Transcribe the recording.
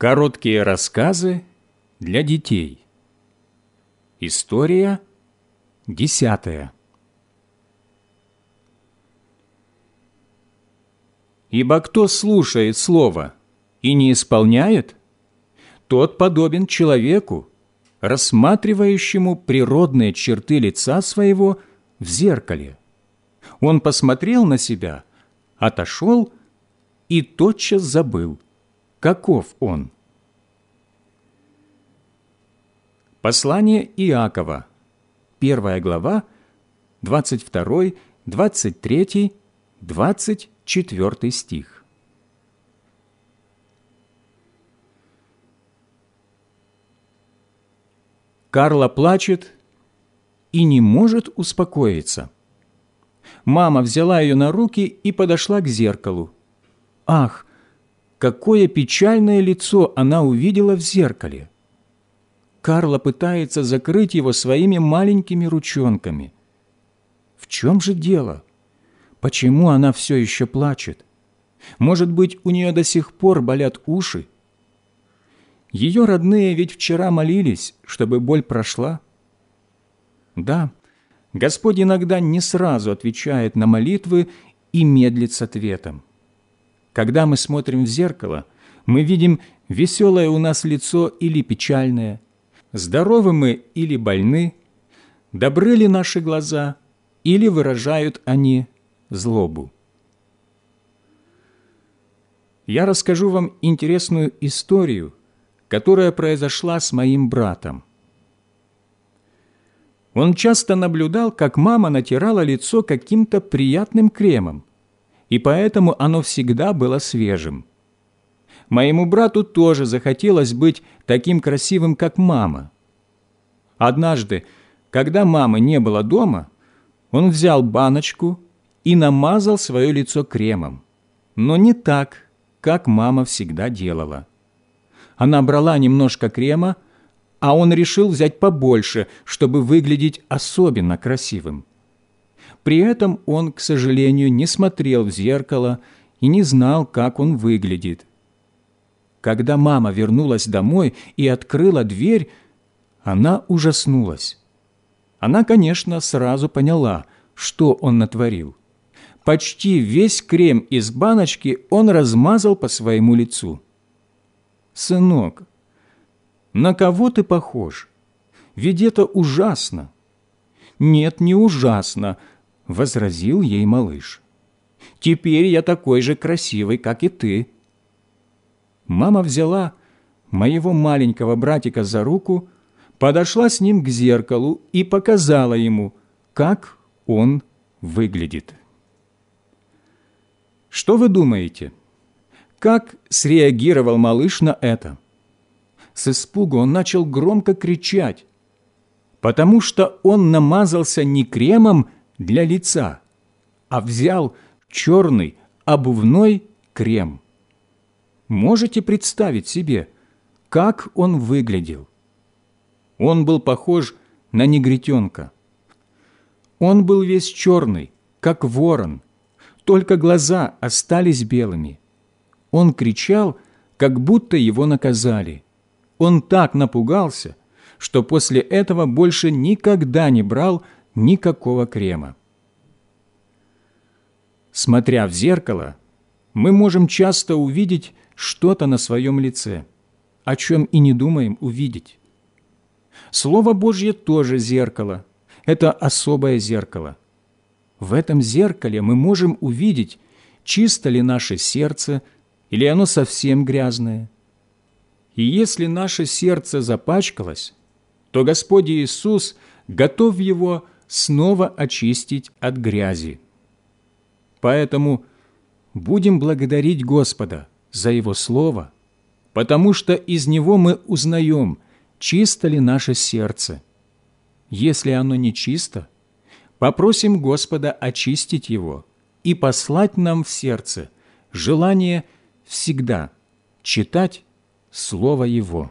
Короткие рассказы для детей. История десятая. Ибо кто слушает Слово и не исполняет, тот подобен человеку, рассматривающему природные черты лица своего в зеркале. Он посмотрел на себя, отошел и тотчас забыл, каков он. Послание Иакова, первая глава, 22, 23, 24 стих. Карла плачет и не может успокоиться. Мама взяла ее на руки и подошла к зеркалу. Ах, какое печальное лицо она увидела в зеркале! Карла пытается закрыть его своими маленькими ручонками. В чем же дело? Почему она все еще плачет? Может быть, у нее до сих пор болят уши? Ее родные ведь вчера молились, чтобы боль прошла. Да, Господь иногда не сразу отвечает на молитвы и медлит с ответом. Когда мы смотрим в зеркало, мы видим веселое у нас лицо или печальное, здоровы мы или больны, добры ли наши глаза или выражают они злобу. Я расскажу вам интересную историю – которая произошла с моим братом. Он часто наблюдал, как мама натирала лицо каким-то приятным кремом, и поэтому оно всегда было свежим. Моему брату тоже захотелось быть таким красивым, как мама. Однажды, когда мамы не было дома, он взял баночку и намазал свое лицо кремом, но не так, как мама всегда делала. Она брала немножко крема, а он решил взять побольше, чтобы выглядеть особенно красивым. При этом он, к сожалению, не смотрел в зеркало и не знал, как он выглядит. Когда мама вернулась домой и открыла дверь, она ужаснулась. Она, конечно, сразу поняла, что он натворил. Почти весь крем из баночки он размазал по своему лицу. «Сынок, на кого ты похож? Ведь это ужасно!» «Нет, не ужасно», — возразил ей малыш. «Теперь я такой же красивый, как и ты». Мама взяла моего маленького братика за руку, подошла с ним к зеркалу и показала ему, как он выглядит. Что вы думаете? Как среагировал малыш на это? С испугу он начал громко кричать, потому что он намазался не кремом для лица, а взял черный обувной крем. Можете представить себе, как он выглядел? Он был похож на негритенка. Он был весь черный, как ворон, только глаза остались белыми. Он кричал, как будто его наказали. Он так напугался, что после этого больше никогда не брал никакого крема. Смотря в зеркало, мы можем часто увидеть что-то на своем лице, о чем и не думаем увидеть. Слово Божье тоже зеркало. Это особое зеркало. В этом зеркале мы можем увидеть, чисто ли наше сердце, или оно совсем грязное. И если наше сердце запачкалось, то Господь Иисус готов его снова очистить от грязи. Поэтому будем благодарить Господа за Его Слово, потому что из Него мы узнаем, чисто ли наше сердце. Если оно не чисто, попросим Господа очистить его и послать нам в сердце желание – всегда читать Слово Его.